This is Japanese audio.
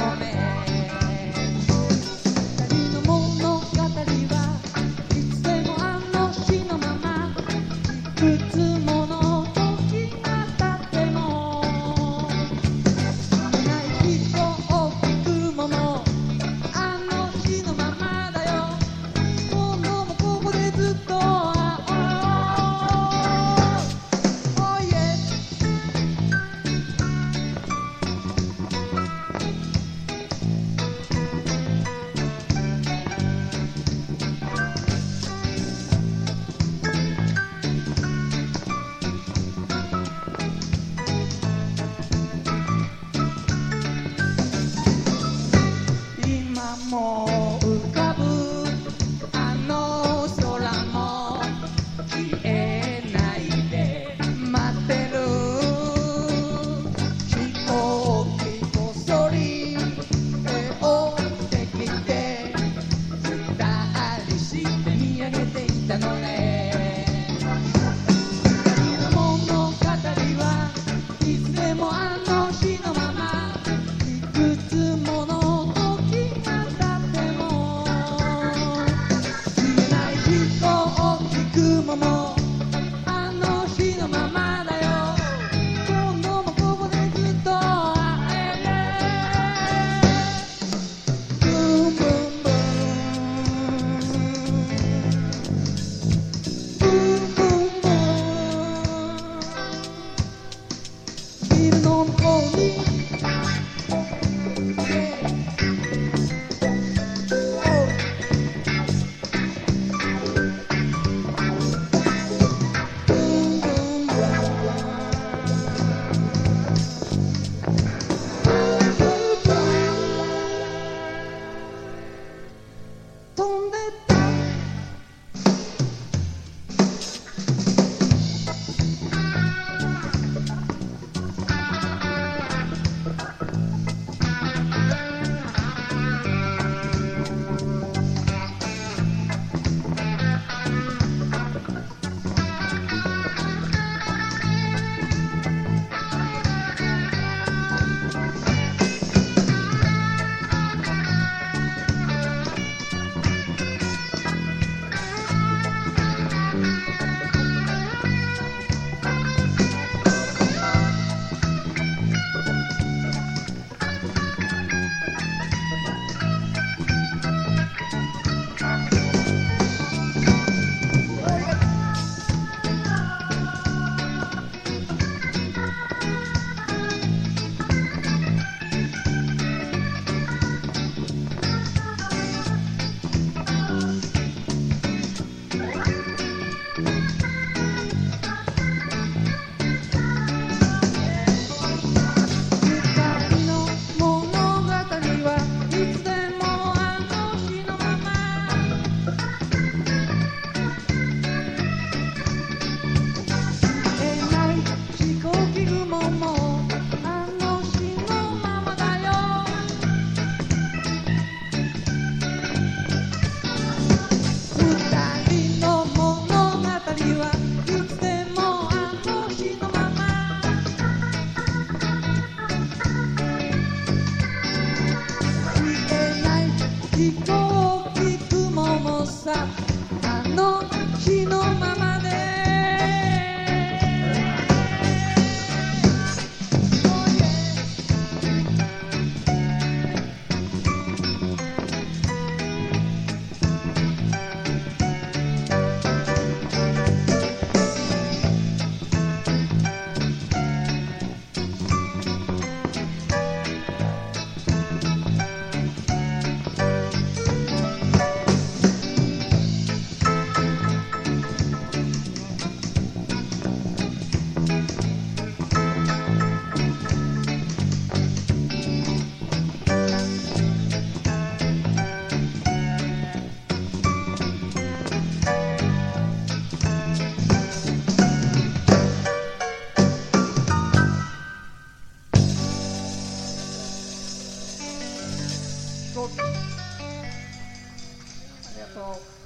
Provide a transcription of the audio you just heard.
for me. mama. ありがとう。